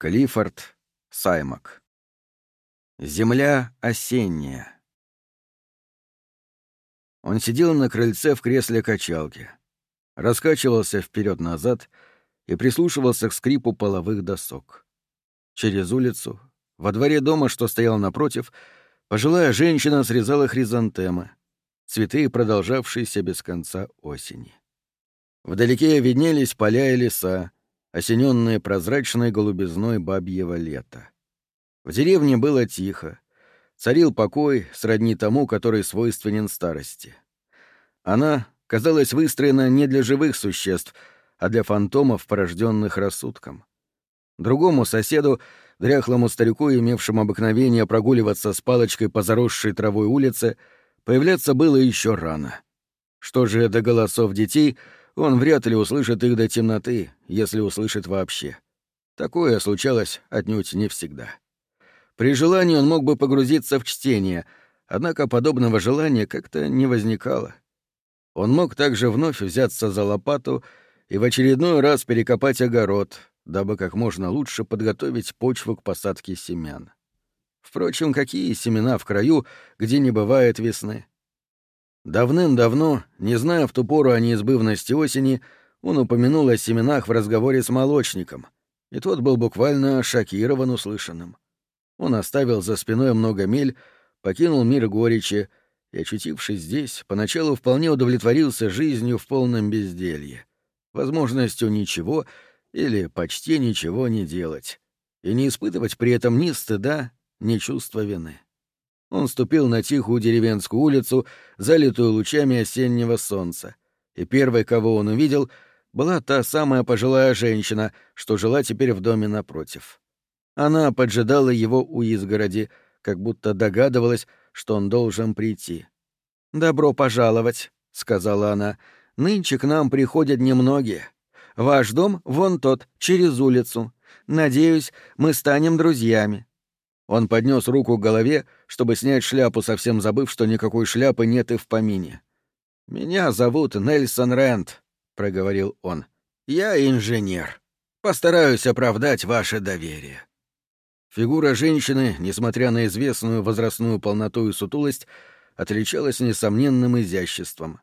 Клиффорд Саймак. Земля осенняя. Он сидел на крыльце в кресле качалки, раскачивался вперед назад и прислушивался к скрипу половых досок. Через улицу, во дворе дома, что стоял напротив, пожилая женщина срезала хризантемы, цветы, продолжавшиеся без конца осени. Вдалеке виднелись поля и леса, осененные прозрачной голубизной бабьего лета. В деревне было тихо. Царил покой, сродни тому, который свойственен старости. Она казалась выстроена не для живых существ, а для фантомов, порожденных рассудком. Другому соседу, дряхлому старику, имевшему обыкновение прогуливаться с палочкой по заросшей травой улице, появляться было еще рано. Что же до голосов детей — он вряд ли услышит их до темноты, если услышит вообще. Такое случалось отнюдь не всегда. При желании он мог бы погрузиться в чтение, однако подобного желания как-то не возникало. Он мог также вновь взяться за лопату и в очередной раз перекопать огород, дабы как можно лучше подготовить почву к посадке семян. Впрочем, какие семена в краю, где не бывает весны? Давным-давно, не зная в ту пору о неизбывности осени, он упомянул о семенах в разговоре с молочником, и тот был буквально шокирован услышанным. Он оставил за спиной много миль, покинул мир горечи и, очутившись здесь, поначалу вполне удовлетворился жизнью в полном безделье, возможностью ничего или почти ничего не делать, и не испытывать при этом ни стыда, ни чувства вины. Он ступил на тихую деревенскую улицу, залитую лучами осеннего солнца. И первой, кого он увидел, была та самая пожилая женщина, что жила теперь в доме напротив. Она поджидала его у изгороди, как будто догадывалась, что он должен прийти. «Добро пожаловать», — сказала она. «Нынче к нам приходят немногие. Ваш дом вон тот, через улицу. Надеюсь, мы станем друзьями. Он поднес руку к голове, чтобы снять шляпу, совсем забыв, что никакой шляпы нет и в помине. «Меня зовут Нельсон Рент», — проговорил он. «Я инженер. Постараюсь оправдать ваше доверие». Фигура женщины, несмотря на известную возрастную полноту и сутулость, отличалась несомненным изяществом.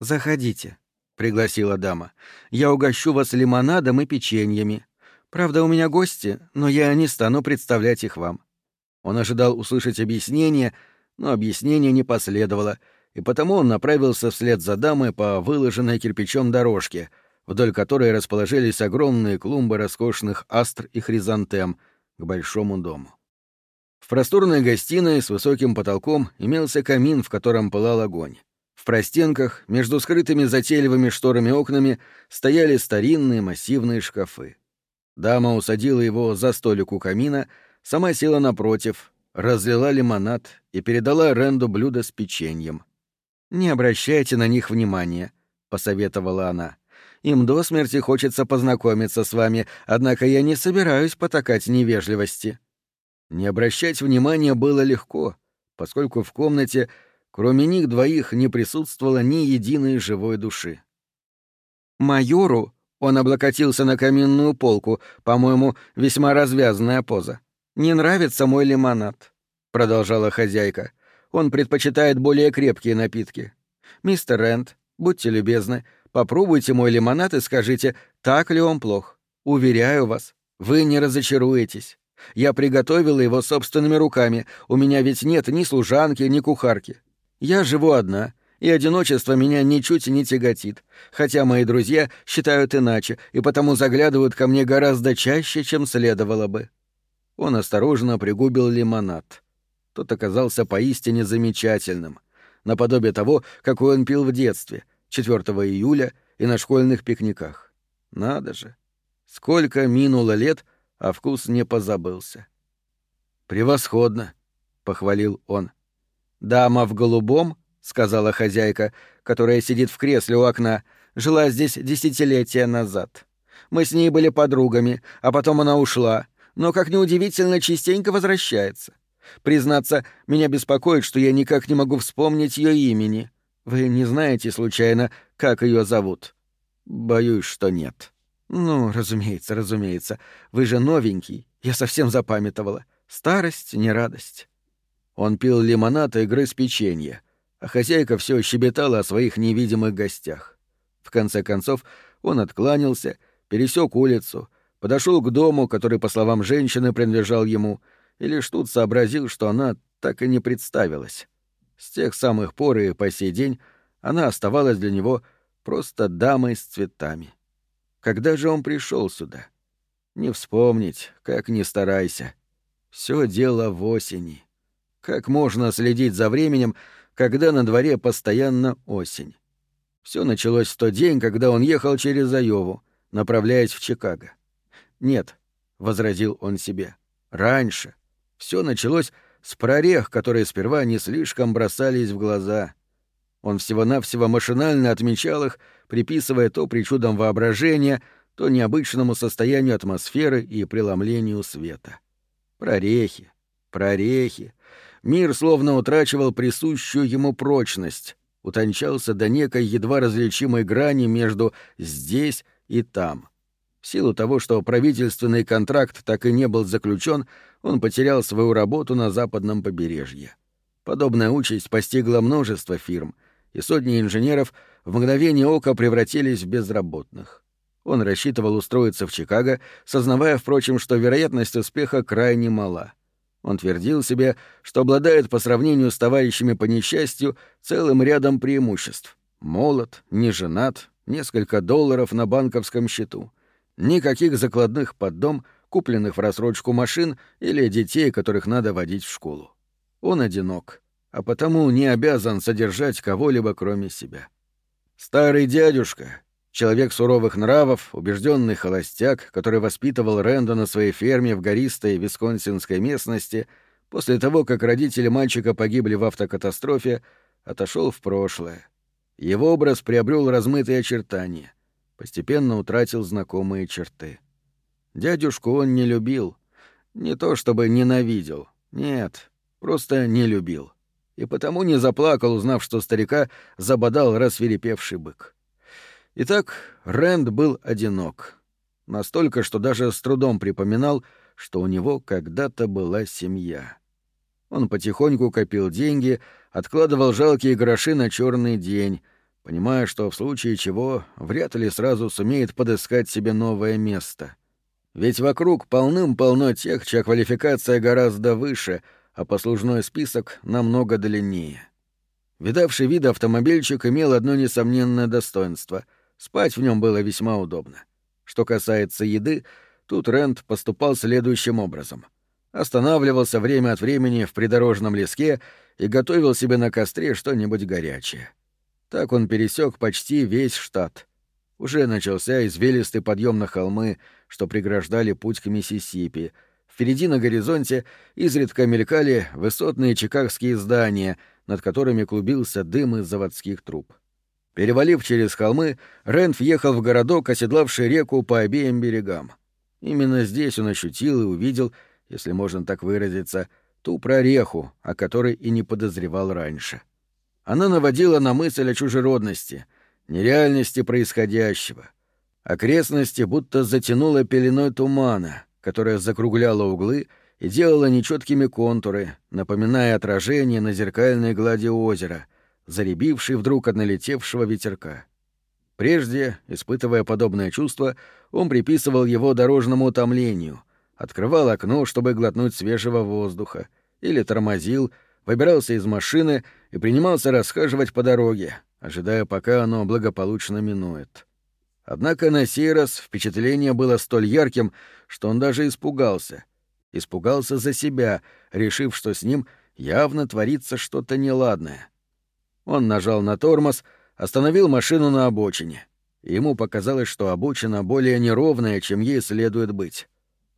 «Заходите», — пригласила дама. «Я угощу вас лимонадом и печеньями. Правда, у меня гости, но я не стану представлять их вам. Он ожидал услышать объяснение, но объяснение не последовало, и потому он направился вслед за дамой по выложенной кирпичом дорожке, вдоль которой расположились огромные клумбы роскошных астр и хризантем к большому дому. В просторной гостиной с высоким потолком имелся камин, в котором пылал огонь. В простенках, между скрытыми затейливыми шторами окнами, стояли старинные массивные шкафы. Дама усадила его за столик у камина — Сама села напротив, разлила лимонад и передала Ренду блюдо с печеньем. «Не обращайте на них внимания», — посоветовала она. «Им до смерти хочется познакомиться с вами, однако я не собираюсь потакать невежливости». Не обращать внимания было легко, поскольку в комнате, кроме них двоих, не присутствовало ни единой живой души. «Майору», — он облокотился на каминную полку, по-моему, весьма развязанная поза, «Не нравится мой лимонад», — продолжала хозяйка. «Он предпочитает более крепкие напитки. Мистер Рент, будьте любезны, попробуйте мой лимонад и скажите, так ли он плох. Уверяю вас, вы не разочаруетесь. Я приготовила его собственными руками, у меня ведь нет ни служанки, ни кухарки. Я живу одна, и одиночество меня ничуть не тяготит, хотя мои друзья считают иначе и потому заглядывают ко мне гораздо чаще, чем следовало бы. Он осторожно пригубил лимонад. Тот оказался поистине замечательным, наподобие того, какой он пил в детстве, 4 июля и на школьных пикниках. Надо же. Сколько минуло лет, а вкус не позабылся. «Превосходно», — похвалил он. «Дама в голубом», — сказала хозяйка, которая сидит в кресле у окна, жила здесь десятилетия назад. Мы с ней были подругами, а потом она ушла, но, как неудивительно, частенько возвращается. Признаться, меня беспокоит, что я никак не могу вспомнить ее имени. Вы не знаете, случайно, как ее зовут? Боюсь, что нет. Ну, разумеется, разумеется. Вы же новенький, Я совсем запамятовала. Старость, не радость. Он пил лимонад и грыз печенье, а хозяйка все щебетала о своих невидимых гостях. В конце концов он откланялся, пересек улицу, подошел к дому, который, по словам женщины, принадлежал ему, и лишь тут сообразил, что она так и не представилась. С тех самых пор и по сей день она оставалась для него просто дамой с цветами. Когда же он пришел сюда? Не вспомнить, как ни старайся. Все дело в осени. Как можно следить за временем, когда на дворе постоянно осень? Все началось в тот день, когда он ехал через Айову, направляясь в Чикаго. «Нет», — возразил он себе, — «раньше. Все началось с прорех, которые сперва не слишком бросались в глаза. Он всего-навсего машинально отмечал их, приписывая то причудам воображения, то необычному состоянию атмосферы и преломлению света. Прорехи, прорехи. Мир словно утрачивал присущую ему прочность, утончался до некой едва различимой грани между «здесь» и «там». В силу того, что правительственный контракт так и не был заключен, он потерял свою работу на западном побережье. Подобная участь постигла множество фирм, и сотни инженеров в мгновение ока превратились в безработных. Он рассчитывал устроиться в Чикаго, сознавая, впрочем, что вероятность успеха крайне мала. Он твердил себе, что обладает по сравнению с товарищами по несчастью целым рядом преимуществ. Молод, не женат, несколько долларов на банковском счету — Никаких закладных под дом, купленных в рассрочку машин или детей, которых надо водить в школу. Он одинок, а потому не обязан содержать кого-либо кроме себя. Старый дядюшка, человек суровых нравов, убежденный холостяк, который воспитывал Рэнда на своей ферме в гористой висконсинской местности, после того, как родители мальчика погибли в автокатастрофе, отошел в прошлое. Его образ приобрел размытые очертания — постепенно утратил знакомые черты. Дядюшку он не любил. Не то чтобы ненавидел. Нет, просто не любил. И потому не заплакал, узнав, что старика забодал рассверепевший бык. Итак, Рэнд был одинок. Настолько, что даже с трудом припоминал, что у него когда-то была семья. Он потихоньку копил деньги, откладывал жалкие гроши на черный день, понимая, что в случае чего вряд ли сразу сумеет подыскать себе новое место. Ведь вокруг полным-полно тех, чья квалификация гораздо выше, а послужной список намного длиннее. Видавший вид автомобильчик имел одно несомненное достоинство — спать в нем было весьма удобно. Что касается еды, тут Рент поступал следующим образом. Останавливался время от времени в придорожном леске и готовил себе на костре что-нибудь горячее. Так он пересек почти весь штат. Уже начался извилистый подъем на холмы, что преграждали путь к Миссисипи. Впереди на горизонте изредка мелькали высотные чикагские здания, над которыми клубился дым из заводских труб. Перевалив через холмы, Рент въехал в городок, оседлавший реку по обеим берегам. Именно здесь он ощутил и увидел, если можно так выразиться, ту прореху, о которой и не подозревал раньше. — она наводила на мысль о чужеродности, нереальности происходящего. Окрестности будто затянуло пеленой тумана, которая закругляла углы и делала нечеткими контуры, напоминая отражение на зеркальной глади озера, заребивший вдруг от налетевшего ветерка. Прежде, испытывая подобное чувство, он приписывал его дорожному утомлению, открывал окно, чтобы глотнуть свежего воздуха, или тормозил, выбирался из машины и принимался расхаживать по дороге, ожидая, пока оно благополучно минует. Однако на сей раз впечатление было столь ярким, что он даже испугался. Испугался за себя, решив, что с ним явно творится что-то неладное. Он нажал на тормоз, остановил машину на обочине. Ему показалось, что обочина более неровная, чем ей следует быть.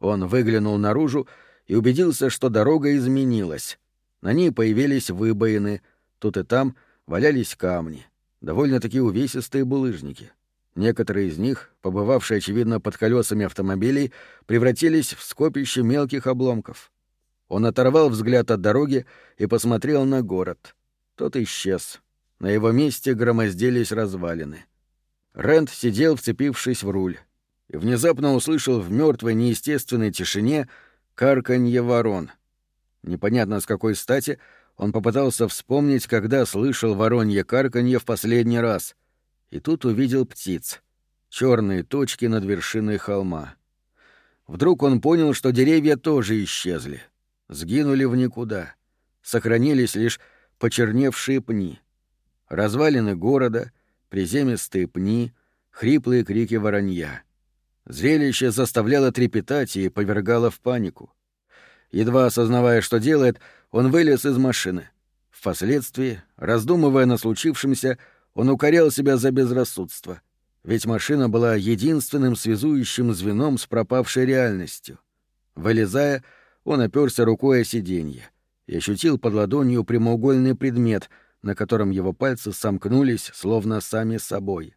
Он выглянул наружу и убедился, что дорога изменилась. На ней появились выбоины, тут и там валялись камни, довольно-таки увесистые булыжники. Некоторые из них, побывавшие, очевидно, под колесами автомобилей, превратились в скопище мелких обломков. Он оторвал взгляд от дороги и посмотрел на город. Тот исчез. На его месте громоздились развалины. Рент сидел, вцепившись в руль, и внезапно услышал в мертвой неестественной тишине Карканье ворон. Непонятно с какой стати он попытался вспомнить, когда слышал воронье карканье в последний раз. И тут увидел птиц. черные точки над вершиной холма. Вдруг он понял, что деревья тоже исчезли. Сгинули в никуда. Сохранились лишь почерневшие пни. Развалины города, приземистые пни, хриплые крики воронья. Зрелище заставляло трепетать и повергало в панику. Едва осознавая, что делает, он вылез из машины. Впоследствии, раздумывая на случившемся, он укорял себя за безрассудство. Ведь машина была единственным связующим звеном с пропавшей реальностью. Вылезая, он оперся рукой о сиденье и ощутил под ладонью прямоугольный предмет, на котором его пальцы сомкнулись, словно сами собой.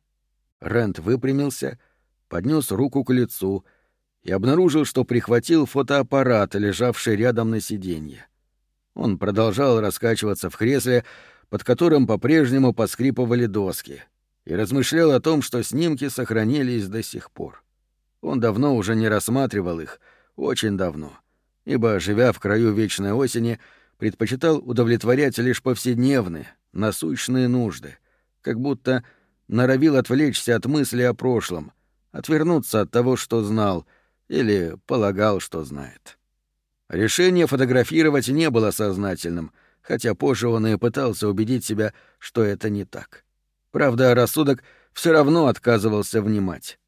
Рент выпрямился, поднес руку к лицу и обнаружил, что прихватил фотоаппарат, лежавший рядом на сиденье. Он продолжал раскачиваться в кресле, под которым по-прежнему поскрипывали доски, и размышлял о том, что снимки сохранились до сих пор. Он давно уже не рассматривал их, очень давно, ибо, живя в краю вечной осени, предпочитал удовлетворять лишь повседневные, насущные нужды, как будто норовил отвлечься от мысли о прошлом, отвернуться от того, что знал, или полагал, что знает. Решение фотографировать не было сознательным, хотя позже он и пытался убедить себя, что это не так. Правда, рассудок все равно отказывался внимать.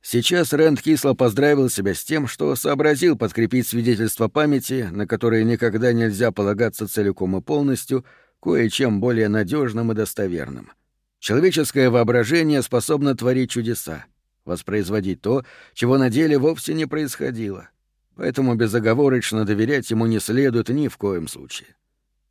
Сейчас Рэнд кисло поздравил себя с тем, что сообразил подкрепить свидетельство памяти, на которые никогда нельзя полагаться целиком и полностью, кое-чем более надежным и достоверным. Человеческое воображение способно творить чудеса, воспроизводить то, чего на деле вовсе не происходило. Поэтому безоговорочно доверять ему не следует ни в коем случае.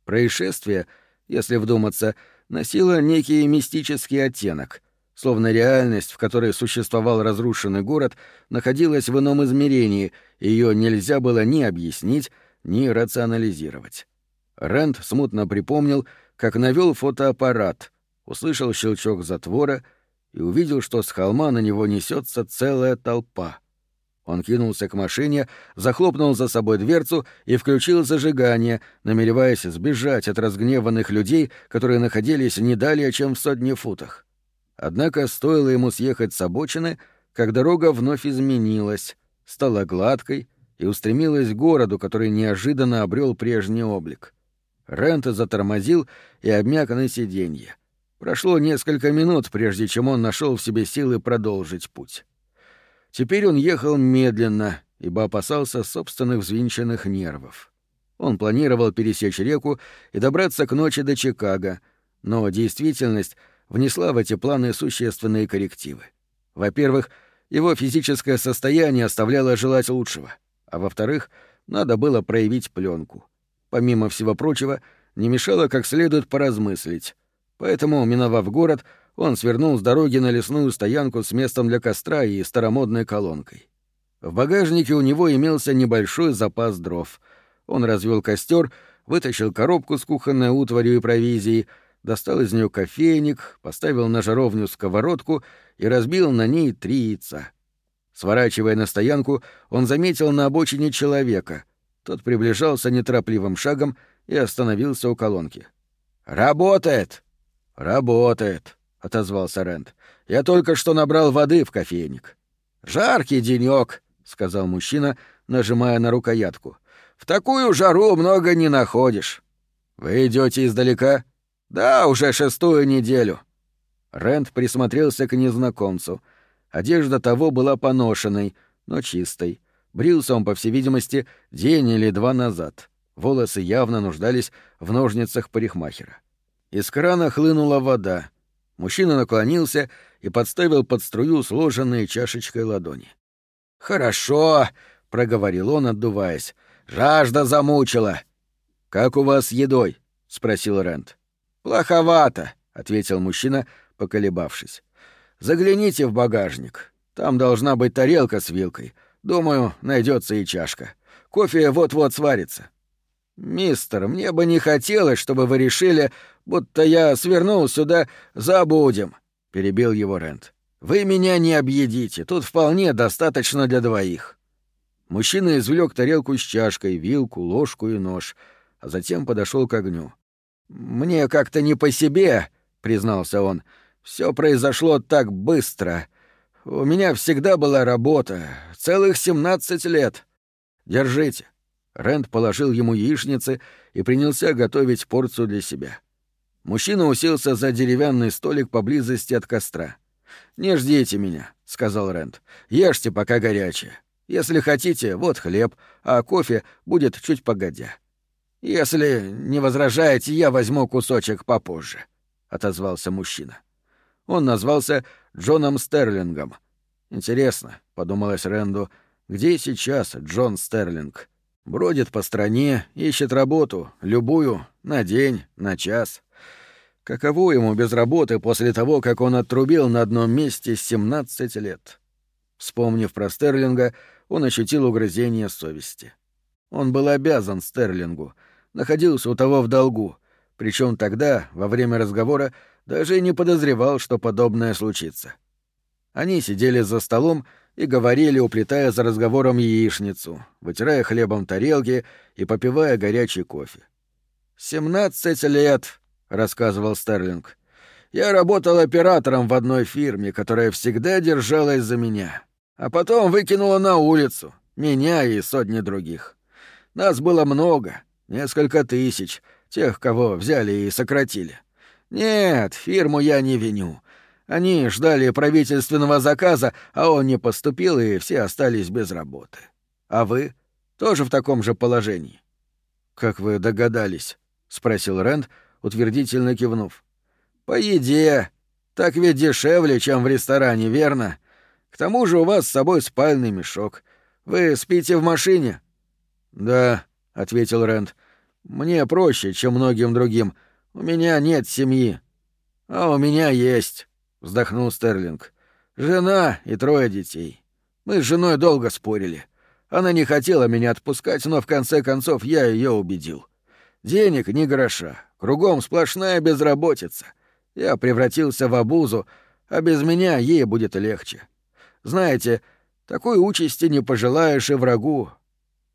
Происшествие, если вдуматься, носило некий мистический оттенок, словно реальность, в которой существовал разрушенный город, находилась в ином измерении, и ее нельзя было ни объяснить, ни рационализировать. Рэнд смутно припомнил, как навел фотоаппарат, услышал щелчок затвора и увидел, что с холма на него несется целая толпа. Он кинулся к машине, захлопнул за собой дверцу и включил зажигание, намереваясь сбежать от разгневанных людей, которые находились не далее, чем в сотне футах. Однако стоило ему съехать с обочины, как дорога вновь изменилась, стала гладкой и устремилась к городу, который неожиданно обрел прежний облик. Рент затормозил и обмяк на сиденье. Прошло несколько минут, прежде чем он нашел в себе силы продолжить путь. Теперь он ехал медленно, ибо опасался собственных взвинченных нервов. Он планировал пересечь реку и добраться к ночи до Чикаго, но действительность внесла в эти планы существенные коррективы. Во-первых, его физическое состояние оставляло желать лучшего, а во-вторых, надо было проявить пленку. Помимо всего прочего, не мешало как следует поразмыслить. Поэтому, миновав город, он свернул с дороги на лесную стоянку с местом для костра и старомодной колонкой. В багажнике у него имелся небольшой запас дров. Он развел костер, вытащил коробку с кухонной утварью и провизией, достал из нее кофейник, поставил на жаровню сковородку и разбил на ней три яйца. Сворачивая на стоянку, он заметил на обочине человека. Тот приближался неторопливым шагом и остановился у колонки. «Работает!» «Работает!» Отозвался Рент. Я только что набрал воды в кофейник. Жаркий денек, сказал мужчина, нажимая на рукоятку. В такую жару много не находишь. Вы идете издалека? Да, уже шестую неделю. Рент присмотрелся к незнакомцу. Одежда того была поношенной, но чистой. Брился он, по всей видимости, день или два назад. Волосы явно нуждались в ножницах парикмахера. Из крана хлынула вода. Мужчина наклонился и подставил под струю сложенные чашечкой ладони. «Хорошо», — проговорил он, отдуваясь. «Жажда замучила». «Как у вас с едой?» — спросил Рент. «Плоховато», — ответил мужчина, поколебавшись. «Загляните в багажник. Там должна быть тарелка с вилкой. Думаю, найдется и чашка. Кофе вот-вот сварится». «Мистер, мне бы не хотелось, чтобы вы решили, будто я свернул сюда, забудем», — перебил его Рент. «Вы меня не объедите, тут вполне достаточно для двоих». Мужчина извлек тарелку с чашкой, вилку, ложку и нож, а затем подошел к огню. «Мне как-то не по себе», — признался он. Все произошло так быстро. У меня всегда была работа. Целых семнадцать лет. Держите». Рэнд положил ему яичницы и принялся готовить порцию для себя. Мужчина уселся за деревянный столик поблизости от костра. «Не ждите меня», — сказал Рэнд. «Ешьте, пока горячее. Если хотите, вот хлеб, а кофе будет чуть погодя. Если не возражаете, я возьму кусочек попозже», — отозвался мужчина. Он назвался Джоном Стерлингом. «Интересно», — подумалось Рэнду, — «где сейчас Джон Стерлинг?» Бродит по стране, ищет работу, любую, на день, на час. Каково ему без работы после того, как он отрубил на одном месте 17 лет? Вспомнив про Стерлинга, он ощутил угрызение совести. Он был обязан Стерлингу, находился у того в долгу, причем тогда, во время разговора, даже и не подозревал, что подобное случится. Они сидели за столом и говорили, уплетая за разговором яичницу, вытирая хлебом тарелки и попивая горячий кофе. «Семнадцать лет», — рассказывал Стерлинг. «Я работал оператором в одной фирме, которая всегда держалась за меня, а потом выкинула на улицу, меня и сотни других. Нас было много, несколько тысяч, тех, кого взяли и сократили. Нет, фирму я не виню. Они ждали правительственного заказа, а он не поступил, и все остались без работы. А вы тоже в таком же положении? Как вы догадались? спросил Рэнд, утвердительно кивнув. «По еде. Так ведь дешевле, чем в ресторане, верно? К тому же у вас с собой спальный мешок. Вы спите в машине?» «Да», — ответил Рэнд. «Мне проще, чем многим другим. У меня нет семьи». «А у меня есть», — вздохнул Стерлинг. «Жена и трое детей. Мы с женой долго спорили. Она не хотела меня отпускать, но в конце концов я ее убедил. Денег ни гроша, кругом сплошная безработица. Я превратился в обузу, а без меня ей будет легче. Знаете, такой участи не пожелаешь и врагу.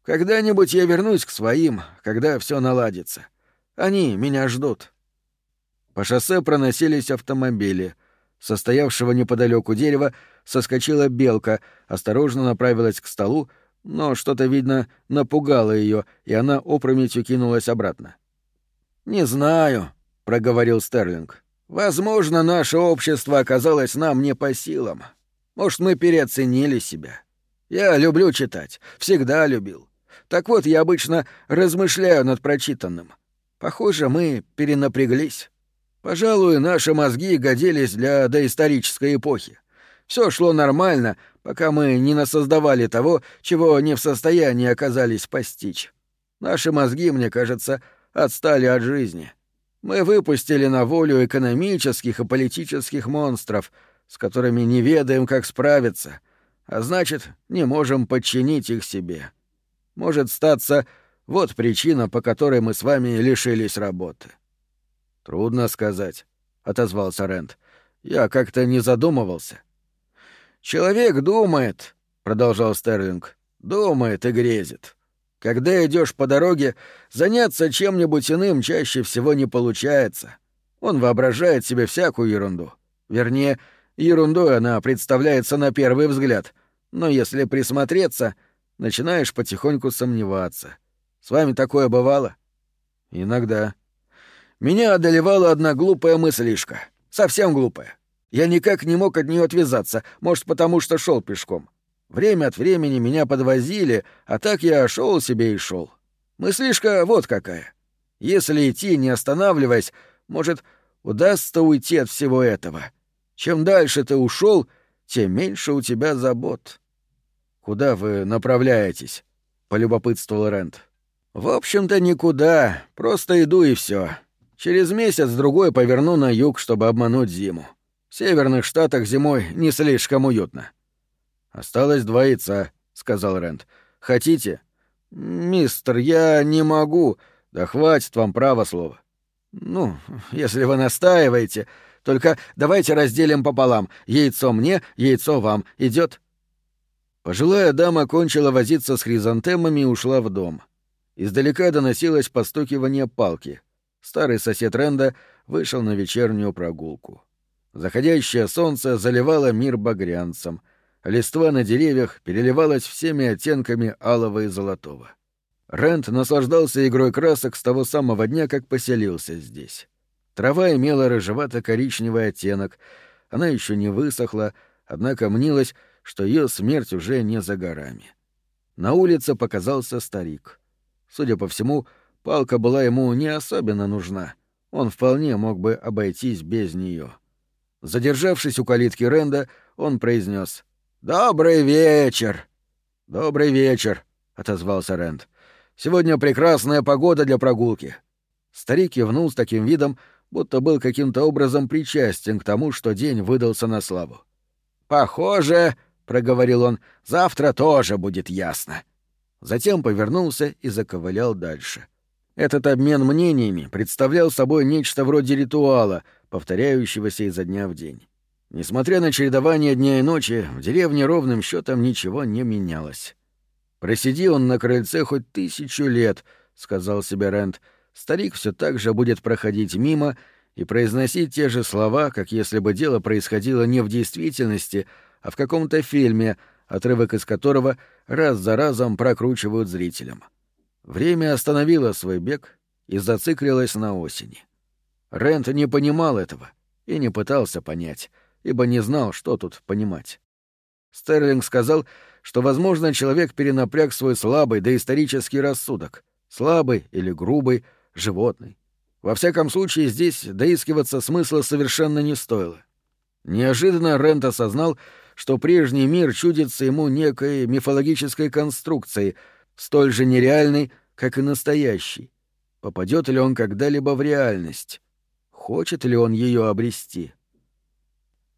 Когда-нибудь я вернусь к своим, когда все наладится. Они меня ждут. По шоссе проносились автомобили. Состоявшего неподалеку дерева соскочила белка, осторожно направилась к столу, но что-то, видно, напугало ее, и она опрометью кинулась обратно. «Не знаю», — проговорил Стерлинг. «Возможно, наше общество оказалось нам не по силам. Может, мы переоценили себя. Я люблю читать, всегда любил. Так вот, я обычно размышляю над прочитанным. Похоже, мы перенапряглись. Пожалуй, наши мозги годились для доисторической эпохи. Все шло нормально, пока мы не насоздавали того, чего не в состоянии оказались постичь. Наши мозги, мне кажется, отстали от жизни. Мы выпустили на волю экономических и политических монстров, с которыми не ведаем, как справиться, а значит, не можем подчинить их себе. Может статься, вот причина, по которой мы с вами лишились работы. Трудно сказать, отозвался Рент. Я как-то не задумывался. Человек думает, продолжал Стерлинг, думает и грезит. Когда идешь по дороге, заняться чем-нибудь иным чаще всего не получается. Он воображает себе всякую ерунду. Вернее, ерундой она представляется на первый взгляд, но если присмотреться, начинаешь потихоньку сомневаться. С вами такое бывало? Иногда. Меня одолевала одна глупая мыслишка. Совсем глупая. Я никак не мог от нее отвязаться, может, потому что шел пешком. Время от времени меня подвозили, а так я шел себе и шел. Мыслишка вот какая. Если идти, не останавливаясь, может, удастся уйти от всего этого. Чем дальше ты ушел, тем меньше у тебя забот. Куда вы направляетесь? полюбопытствовал Рент. В общем-то никуда, просто иду и все. Через месяц-другой поверну на юг, чтобы обмануть зиму. В северных штатах зимой не слишком уютно. Осталось два яйца, сказал Рент. Хотите? Мистер, я не могу. Да хватит вам право слова. Ну, если вы настаиваете, только давайте разделим пополам. Яйцо мне, яйцо вам. Идет? Пожилая дама кончила возиться с хризантемами и ушла в дом. Издалека доносилось постукивание палки. Старый сосед Ренда вышел на вечернюю прогулку. Заходящее солнце заливало мир багрянцем. Листва на деревьях переливалась всеми оттенками алого и золотого. Рент наслаждался игрой красок с того самого дня, как поселился здесь. Трава имела рыжевато-коричневый оттенок, она еще не высохла, однако мнилось, что ее смерть уже не за горами. На улице показался старик. Судя по всему, палка была ему не особенно нужна. Он вполне мог бы обойтись без нее. Задержавшись у калитки Ренда, он произнес «Добрый вечер!» «Добрый вечер», — отозвался Рэнд. «Сегодня прекрасная погода для прогулки». Старик кивнул с таким видом, будто был каким-то образом причастен к тому, что день выдался на славу. «Похоже, — проговорил он, — завтра тоже будет ясно». Затем повернулся и заковылял дальше. Этот обмен мнениями представлял собой нечто вроде ритуала, повторяющегося изо дня в день. Несмотря на чередование дня и ночи, в деревне ровным счетом ничего не менялось. «Просиди он на крыльце хоть тысячу лет», — сказал себе Рент, — «старик все так же будет проходить мимо и произносить те же слова, как если бы дело происходило не в действительности, а в каком-то фильме, отрывок из которого раз за разом прокручивают зрителям. Время остановило свой бег и зациклилось на осени. Рент не понимал этого и не пытался понять, ибо не знал, что тут понимать. Стерлинг сказал, что, возможно, человек перенапряг свой слабый доисторический рассудок, слабый или грубый, животный. Во всяком случае, здесь доискиваться смысла совершенно не стоило. Неожиданно Рент осознал, что прежний мир чудится ему некой мифологической конструкцией, столь же нереальной, как и настоящий. Попадет ли он когда-либо в реальность? Хочет ли он ее обрести?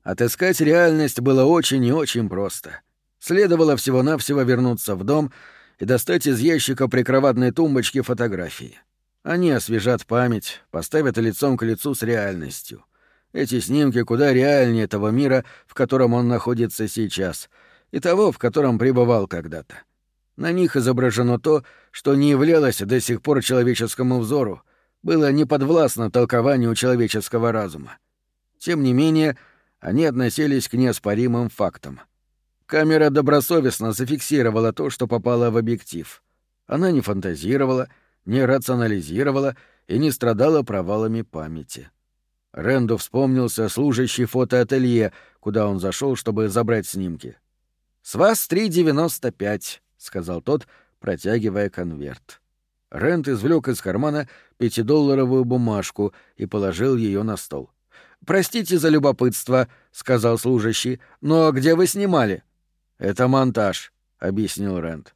Отыскать реальность было очень и очень просто. Следовало всего-навсего вернуться в дом и достать из ящика прикроватной тумбочки фотографии. Они освежат память, поставят лицом к лицу с реальностью. Эти снимки куда реальнее того мира, в котором он находится сейчас, и того, в котором пребывал когда-то. На них изображено то, что не являлось до сих пор человеческому взору, было неподвластно толкованию человеческого разума. Тем не менее, они относились к неоспоримым фактам. Камера добросовестно зафиксировала то, что попало в объектив. Она не фантазировала, не рационализировала и не страдала провалами памяти. Ренду вспомнился служащий фотоателье, куда он зашел, чтобы забрать снимки. «С вас три девяносто пять», — сказал тот, протягивая конверт. Рент извлек из кармана пятидолларовую бумажку и положил ее на стол. «Простите за любопытство», — сказал служащий, — «но где вы снимали?» «Это монтаж», — объяснил Рент.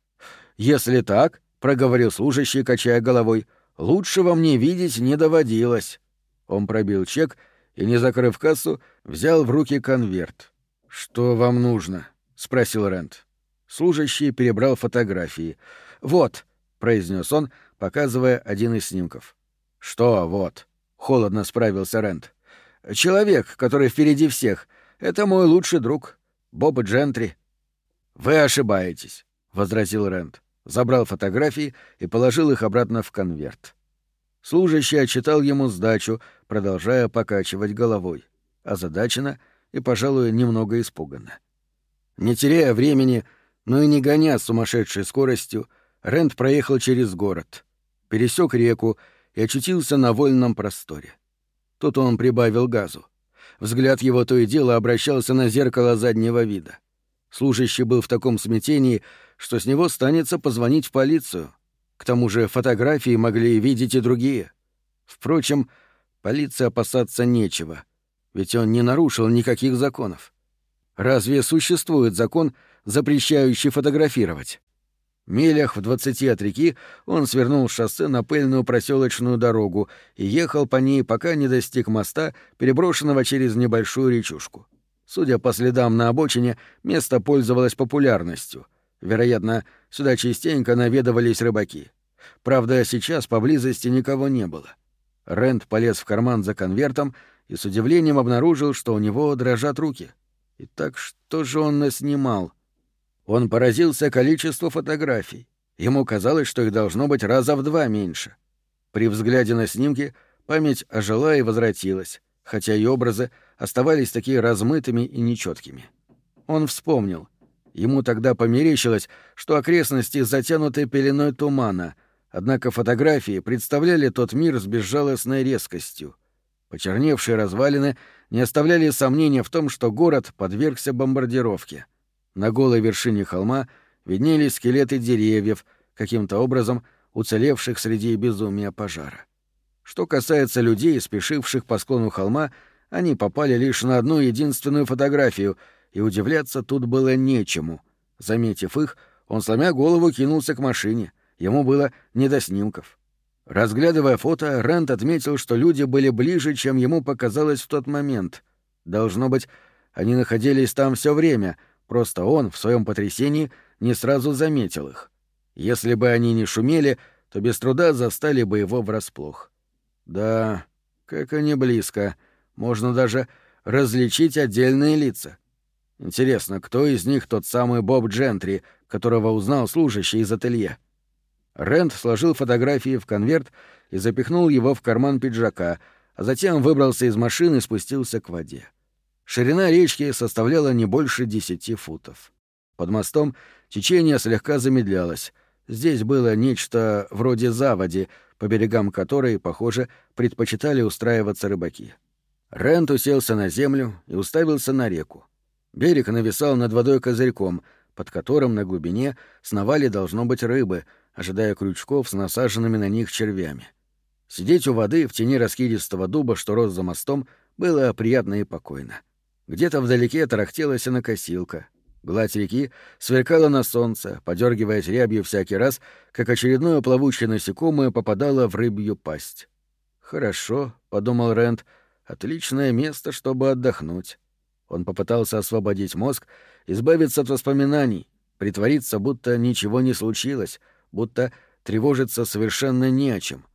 «Если так», — проговорил служащий, качая головой, — «лучшего мне видеть не доводилось». Он пробил чек и, не закрыв кассу, взял в руки конверт. «Что вам нужно?» — спросил Рент. Служащий перебрал фотографии. «Вот», — произнес он, показывая один из снимков. «Что «вот»?» — холодно справился Рент. «Человек, который впереди всех. Это мой лучший друг. Боб Джентри». «Вы ошибаетесь», — возразил Рент. Забрал фотографии и положил их обратно в конверт. Служащий отчитал ему сдачу, продолжая покачивать головой, озадаченно и, пожалуй, немного испуганно. Не теряя времени, но и не гоня с сумасшедшей скоростью, Рент проехал через город, пересек реку и очутился на вольном просторе. Тут он прибавил газу. Взгляд его то и дело обращался на зеркало заднего вида. Служащий был в таком смятении, что с него станется позвонить в полицию. К тому же фотографии могли видеть и другие. Впрочем, полиции опасаться нечего, ведь он не нарушил никаких законов. Разве существует закон, запрещающий фотографировать? Милях в двадцати от реки он свернул с шоссе на пыльную проселочную дорогу и ехал по ней, пока не достиг моста, переброшенного через небольшую речушку. Судя по следам на обочине, место пользовалось популярностью — Вероятно, сюда частенько наведывались рыбаки. Правда, сейчас поблизости никого не было. Рент полез в карман за конвертом и с удивлением обнаружил, что у него дрожат руки. Итак, что же он наснимал? Он поразился количеству фотографий. Ему казалось, что их должно быть раза в два меньше. При взгляде на снимки память ожила и возвратилась, хотя и образы оставались такие размытыми и нечеткими. Он вспомнил. Ему тогда померещилось, что окрестности затянуты пеленой тумана, однако фотографии представляли тот мир с безжалостной резкостью. Почерневшие развалины не оставляли сомнения в том, что город подвергся бомбардировке. На голой вершине холма виднелись скелеты деревьев, каким-то образом уцелевших среди безумия пожара. Что касается людей, спешивших по склону холма, они попали лишь на одну единственную фотографию, и удивляться тут было нечему. Заметив их, он, сломя голову, кинулся к машине. Ему было не до снимков. Разглядывая фото, Рэнд отметил, что люди были ближе, чем ему показалось в тот момент. Должно быть, они находились там все время, просто он, в своем потрясении, не сразу заметил их. Если бы они не шумели, то без труда застали бы его врасплох. Да, как они близко. Можно даже различить отдельные лица. Интересно, кто из них тот самый Боб Джентри, которого узнал служащий из ателье? Рент сложил фотографии в конверт и запихнул его в карман пиджака, а затем выбрался из машины и спустился к воде. Ширина речки составляла не больше десяти футов. Под мостом течение слегка замедлялось. Здесь было нечто вроде заводи, по берегам которой, похоже, предпочитали устраиваться рыбаки. Рент уселся на землю и уставился на реку. Берег нависал над водой козырьком, под которым на глубине сновали должно быть рыбы, ожидая крючков с насаженными на них червями. Сидеть у воды в тени раскидистого дуба, что рос за мостом, было приятно и покойно. Где-то вдалеке тарахтела сенокосилка. Гладь реки сверкала на солнце, подергиваясь рябью всякий раз, как очередное плавучее насекомое попадало в рыбью пасть. «Хорошо», — подумал Рент, — «отличное место, чтобы отдохнуть». Он попытался освободить мозг, избавиться от воспоминаний, притвориться, будто ничего не случилось, будто тревожиться совершенно не о чем.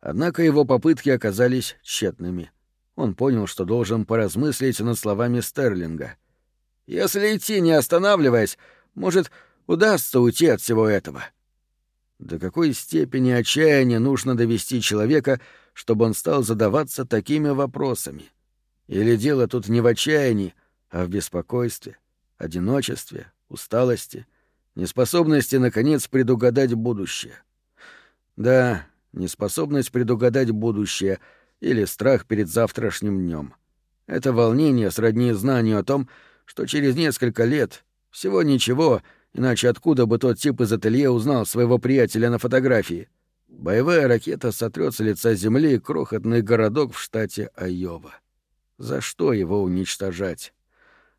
Однако его попытки оказались тщетными. Он понял, что должен поразмыслить над словами Стерлинга. «Если идти, не останавливаясь, может, удастся уйти от всего этого». До какой степени отчаяния нужно довести человека, чтобы он стал задаваться такими вопросами? Или дело тут не в отчаянии, а в беспокойстве, одиночестве, усталости, неспособности, наконец, предугадать будущее. Да, неспособность предугадать будущее или страх перед завтрашним днем. Это волнение сродни знанию о том, что через несколько лет, всего ничего, иначе откуда бы тот тип из ателье узнал своего приятеля на фотографии, боевая ракета сотрет с лица земли крохотный городок в штате Айова. За что его уничтожать?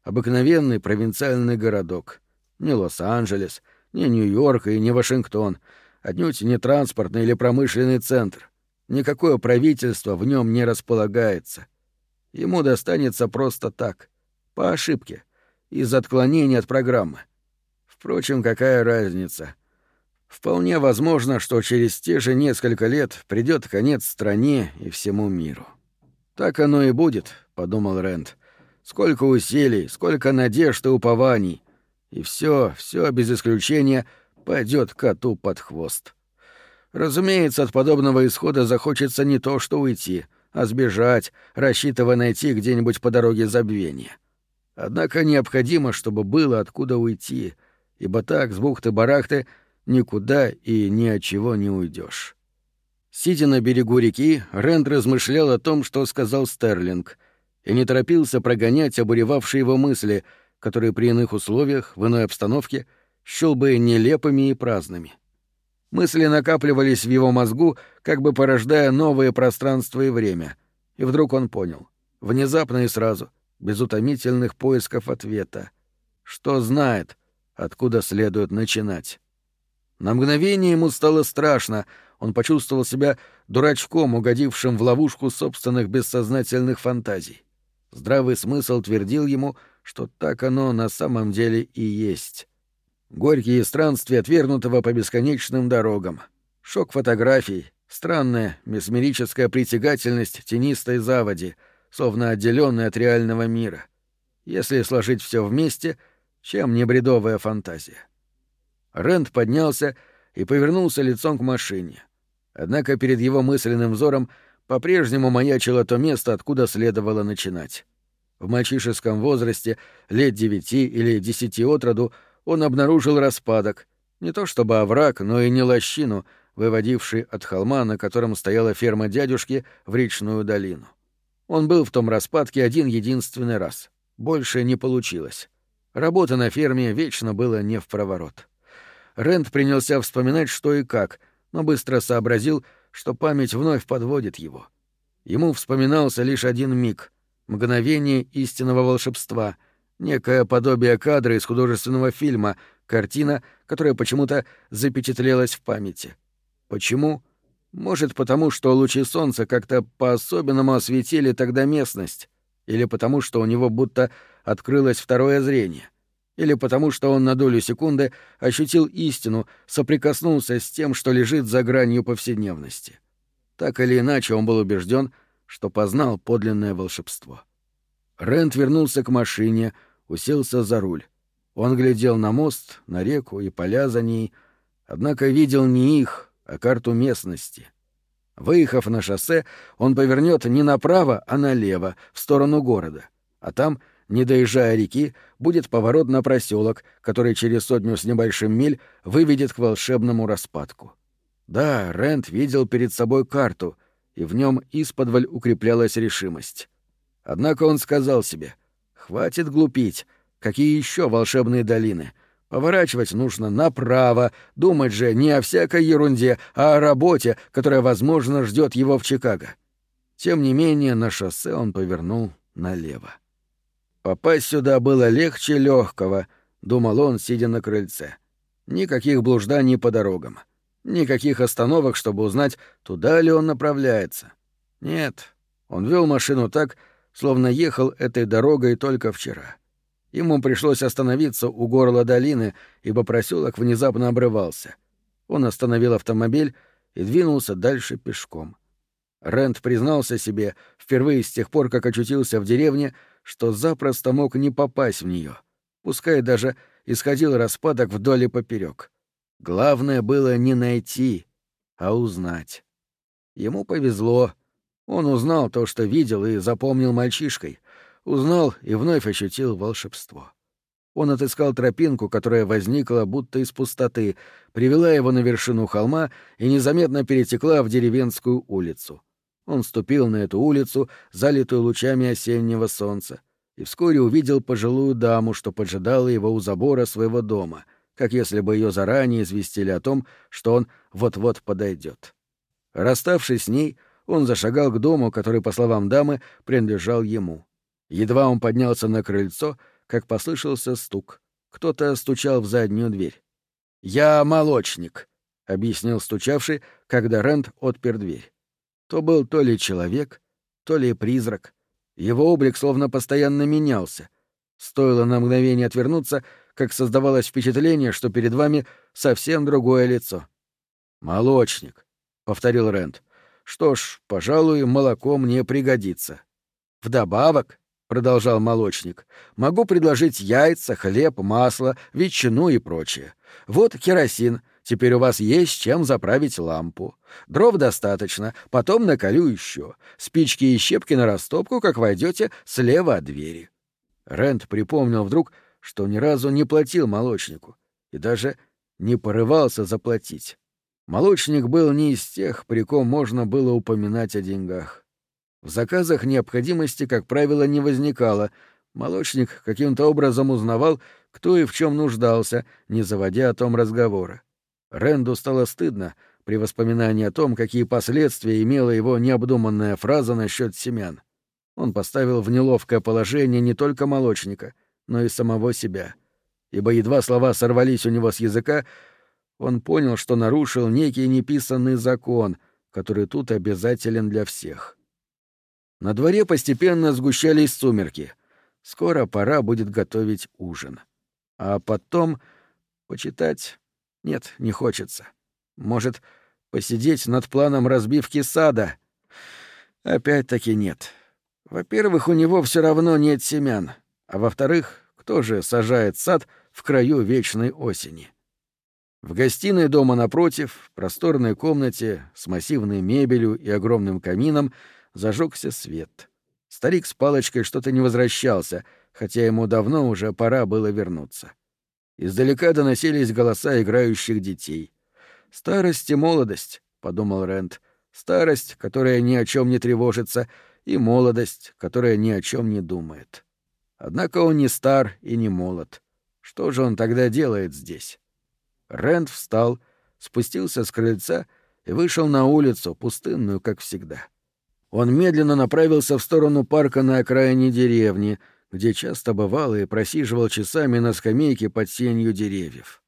Обыкновенный провинциальный городок. Не Лос-Анджелес, не Нью-Йорк и не Вашингтон, отнюдь не транспортный или промышленный центр. Никакое правительство в нем не располагается. Ему достанется просто так, по ошибке, из отклонения от программы. Впрочем, какая разница? Вполне возможно, что через те же несколько лет придет конец стране и всему миру. Так оно и будет, подумал Рент. Сколько усилий, сколько надежд и упований. И все, все без исключения пойдет коту под хвост. Разумеется, от подобного исхода захочется не то что уйти, а сбежать, рассчитывая найти где-нибудь по дороге забвения. Однако необходимо, чтобы было откуда уйти, ибо так с бухты-барахты никуда и ни от чего не уйдешь. Сидя на берегу реки, Рэнд размышлял о том, что сказал Стерлинг, и не торопился прогонять обуревавшие его мысли, которые при иных условиях, в иной обстановке, счел бы нелепыми и праздными. Мысли накапливались в его мозгу, как бы порождая новые пространства и время. И вдруг он понял. Внезапно и сразу, без утомительных поисков ответа. Что знает, откуда следует начинать. На мгновение ему стало страшно — он почувствовал себя дурачком, угодившим в ловушку собственных бессознательных фантазий. Здравый смысл твердил ему, что так оно на самом деле и есть. Горькие странствия отвергнутого по бесконечным дорогам, шок фотографий, странная месмерическая притягательность тенистой заводи, словно отделенная от реального мира. Если сложить все вместе, Чем не бредовая фантазия? Рент поднялся и повернулся лицом к машине. Однако перед его мысленным взором по-прежнему маячило то место, откуда следовало начинать. В мальчишеском возрасте, лет девяти или десяти от роду, он обнаружил распадок, не то чтобы овраг, но и не лощину, выводивший от холма, на котором стояла ферма дядюшки, в речную долину. Он был в том распадке один единственный раз. Больше не получилось. Работа на ферме вечно была не в проворот. Рент принялся вспоминать, что и как, но быстро сообразил, что память вновь подводит его. Ему вспоминался лишь один миг — мгновение истинного волшебства, некое подобие кадра из художественного фильма, картина, которая почему-то запечатлелась в памяти. Почему? Может, потому что лучи солнца как-то по-особенному осветили тогда местность, или потому что у него будто открылось второе зрение, или потому что он на долю секунды ощутил истину, соприкоснулся с тем, что лежит за гранью повседневности. Так или иначе, он был убежден, что познал подлинное волшебство. Рент вернулся к машине, уселся за руль. Он глядел на мост, на реку и поля за ней, однако видел не их, а карту местности. Выехав на шоссе, он повернет не направо, а налево, в сторону города. А там, не доезжая реки, будет поворот на проселок, который через сотню с небольшим миль выведет к волшебному распадку. Да, Рент видел перед собой карту, и в нем исподволь укреплялась решимость. Однако он сказал себе, «Хватит глупить, какие еще волшебные долины?» Поворачивать нужно направо, думать же не о всякой ерунде, а о работе, которая, возможно, ждет его в Чикаго. Тем не менее, на шоссе он повернул налево. Попасть сюда было легче легкого, думал он, сидя на крыльце. Никаких блужданий по дорогам. Никаких остановок, чтобы узнать, туда ли он направляется. Нет, он вел машину так, словно ехал этой дорогой только вчера. — Ему пришлось остановиться у горла долины, ибо проселок внезапно обрывался. Он остановил автомобиль и двинулся дальше пешком. Рент признался себе, впервые с тех пор, как очутился в деревне, что запросто мог не попасть в нее, пускай даже исходил распадок вдоль и поперек. Главное было не найти, а узнать. Ему повезло. Он узнал то, что видел и запомнил мальчишкой, Узнал и вновь ощутил волшебство. Он отыскал тропинку, которая возникла будто из пустоты, привела его на вершину холма и незаметно перетекла в деревенскую улицу. Он ступил на эту улицу, залитую лучами осеннего солнца, и вскоре увидел пожилую даму, что поджидала его у забора своего дома, как если бы ее заранее известили о том, что он вот-вот подойдет. Расставшись с ней, он зашагал к дому, который, по словам дамы, принадлежал ему. Едва он поднялся на крыльцо, как послышался стук. Кто-то стучал в заднюю дверь. «Я молочник», — объяснил стучавший, когда Рент отпер дверь. То был то ли человек, то ли призрак. Его облик словно постоянно менялся. Стоило на мгновение отвернуться, как создавалось впечатление, что перед вами совсем другое лицо. «Молочник», — повторил Рент. «Что ж, пожалуй, молоко мне пригодится». «Вдобавок», — продолжал молочник, — «могу предложить яйца, хлеб, масло, ветчину и прочее. Вот керосин, теперь у вас есть чем заправить лампу. Дров достаточно, потом наколю еще. Спички и щепки на растопку, как войдете, слева от двери». Рент припомнил вдруг, что ни разу не платил молочнику и даже не порывался заплатить. Молочник был не из тех, при ком можно было упоминать о деньгах. В заказах необходимости, как правило, не возникало. Молочник каким-то образом узнавал, кто и в чем нуждался, не заводя о том разговора. Ренду стало стыдно при воспоминании о том, какие последствия имела его необдуманная фраза насчет семян. Он поставил в неловкое положение не только молочника, но и самого себя. Ибо едва слова сорвались у него с языка, он понял, что нарушил некий неписанный закон, который тут обязателен для всех. На дворе постепенно сгущались сумерки. Скоро пора будет готовить ужин. А потом почитать... Нет, не хочется. Может, посидеть над планом разбивки сада? Опять-таки нет. Во-первых, у него все равно нет семян. А во-вторых, Кто же сажает сад в краю вечной осени? В гостиной дома напротив, просторной комнате с массивной мебелью и огромным камином, зажегся свет. Старик с палочкой что-то не возвращался, хотя ему давно уже пора было вернуться. Издалека доносились голоса играющих детей. «Старость и молодость», — подумал Рент, — «старость, которая ни о чем не тревожится, и молодость, которая ни о чем не думает». Однако он не стар и не молод. Что же он тогда делает здесь? Рент встал, спустился с крыльца и вышел на улицу, пустынную, как всегда. Он медленно направился в сторону парка на окраине деревни, где часто бывал и просиживал часами на скамейке под сенью деревьев.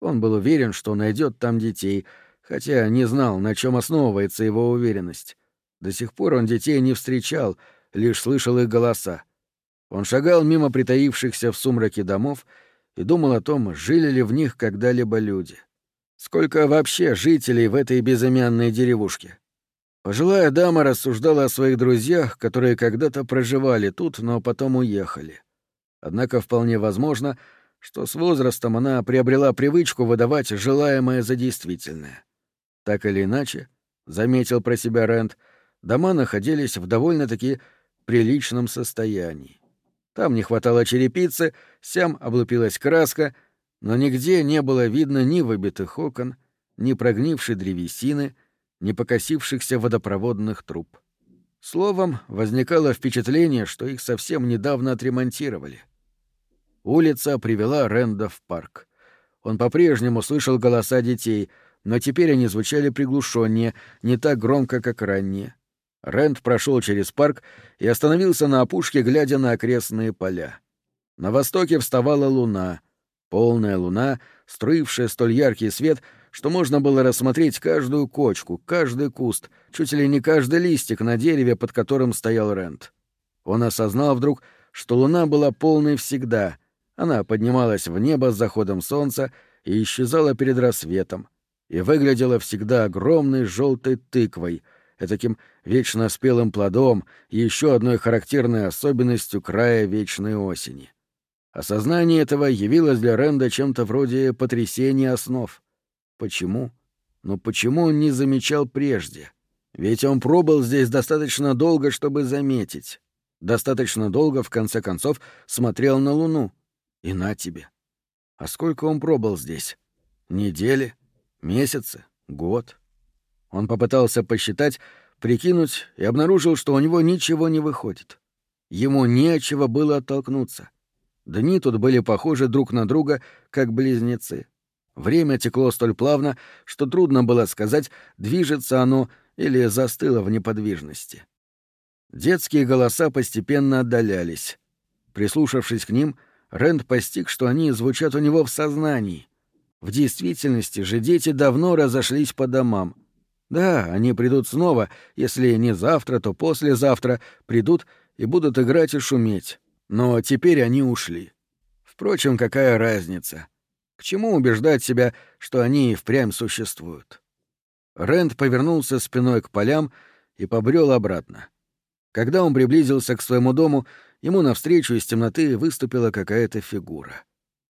Он был уверен, что найдет там детей, хотя не знал, на чем основывается его уверенность. До сих пор он детей не встречал, лишь слышал их голоса. Он шагал мимо притаившихся в сумраке домов и думал о том, жили ли в них когда-либо люди. Сколько вообще жителей в этой безымянной деревушке? Пожилая дама рассуждала о своих друзьях, которые когда-то проживали тут, но потом уехали. Однако вполне возможно, что с возрастом она приобрела привычку выдавать желаемое за действительное. Так или иначе, — заметил про себя Рент, — дома находились в довольно-таки приличном состоянии. Там не хватало черепицы, сям облупилась краска, но нигде не было видно ни выбитых окон, ни прогнившей древесины, ни покосившихся водопроводных труб. Словом, возникало впечатление, что их совсем недавно отремонтировали. Улица привела Ренда в парк. Он по-прежнему слышал голоса детей, но теперь они звучали приглушеннее, не так громко, как ранее. Рэнд прошел через парк и остановился на опушке, глядя на окрестные поля. На востоке вставала луна, полная луна, струившая столь яркий свет, что можно было рассмотреть каждую кочку, каждый куст, чуть ли не каждый листик на дереве, под которым стоял Рэнд. Он осознал вдруг, что луна была полной всегда. Она поднималась в небо с заходом солнца и исчезала перед рассветом, и выглядела всегда огромной желтой тыквой — таким вечно спелым плодом и еще одной характерной особенностью края вечной осени. Осознание этого явилось для Ренда чем-то вроде потрясения основ. Почему? Но почему он не замечал прежде? Ведь он пробыл здесь достаточно долго, чтобы заметить. Достаточно долго, в конце концов, смотрел на Луну. И на тебе. А сколько он пробыл здесь? Недели? Месяцы? Год? Он попытался посчитать, прикинуть и обнаружил, что у него ничего не выходит. Ему нечего было оттолкнуться. Дни тут были похожи друг на друга, как близнецы. Время текло столь плавно, что трудно было сказать, движется оно или застыло в неподвижности. Детские голоса постепенно отдалялись. Прислушавшись к ним, Рэнд постиг, что они звучат у него в сознании. В действительности же дети давно разошлись по домам — да, они придут снова, если не завтра, то послезавтра придут и будут играть и шуметь. Но теперь они ушли. Впрочем, какая разница? К чему убеждать себя, что они и впрямь существуют? Рэнд повернулся спиной к полям и побрел обратно. Когда он приблизился к своему дому, ему навстречу из темноты выступила какая-то фигура.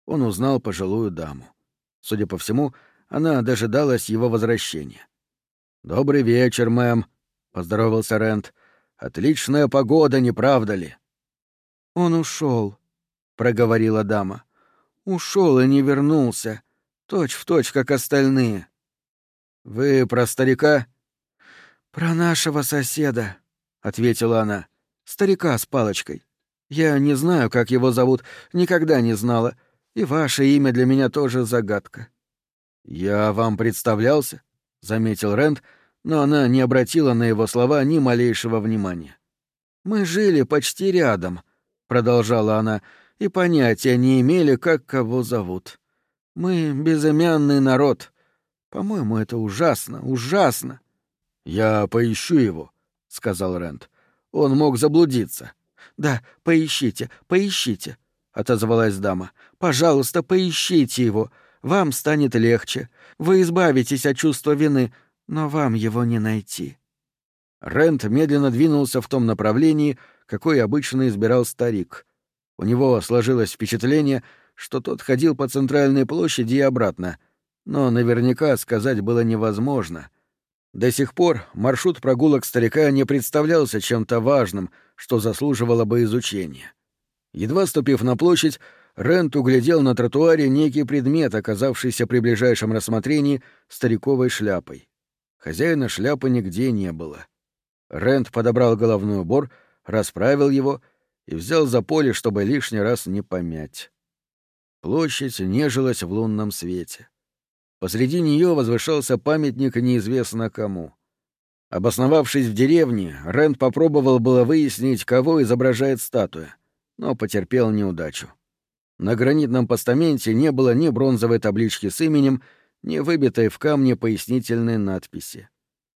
Он узнал пожилую даму. Судя по всему, она дожидалась его возвращения. «Добрый вечер, мэм», — поздоровался Рент. «Отличная погода, не правда ли?» «Он ушел, проговорила дама. Ушел и не вернулся. Точь в точь, как остальные». «Вы про старика?» «Про нашего соседа», — ответила она. «Старика с палочкой. Я не знаю, как его зовут, никогда не знала. И ваше имя для меня тоже загадка». «Я вам представлялся?» Заметил Рент, но она не обратила на его слова ни малейшего внимания. Мы жили почти рядом, продолжала она, и понятия не имели, как кого зовут. Мы безымянный народ. По-моему, это ужасно, ужасно. Я поищу его, сказал Рент. Он мог заблудиться. Да, поищите, поищите, отозвалась дама. Пожалуйста, поищите его. Вам станет легче. Вы избавитесь от чувства вины, но вам его не найти». Рент медленно двинулся в том направлении, какое обычно избирал старик. У него сложилось впечатление, что тот ходил по центральной площади и обратно, но наверняка сказать было невозможно. До сих пор маршрут прогулок старика не представлялся чем-то важным, что заслуживало бы изучения. Едва ступив на площадь, Рент углядел на тротуаре некий предмет, оказавшийся при ближайшем рассмотрении стариковой шляпой. Хозяина шляпы нигде не было. Рент подобрал головной убор, расправил его и взял за поле, чтобы лишний раз не помять. Площадь нежилась в лунном свете. Посреди нее возвышался памятник неизвестно кому. Обосновавшись в деревне, Рент попробовал было выяснить, кого изображает статуя, но потерпел неудачу. На гранитном постаменте не было ни бронзовой таблички с именем, ни выбитой в камне пояснительной надписи.